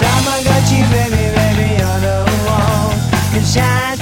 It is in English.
Tamagotchi, baby, baby, the shine.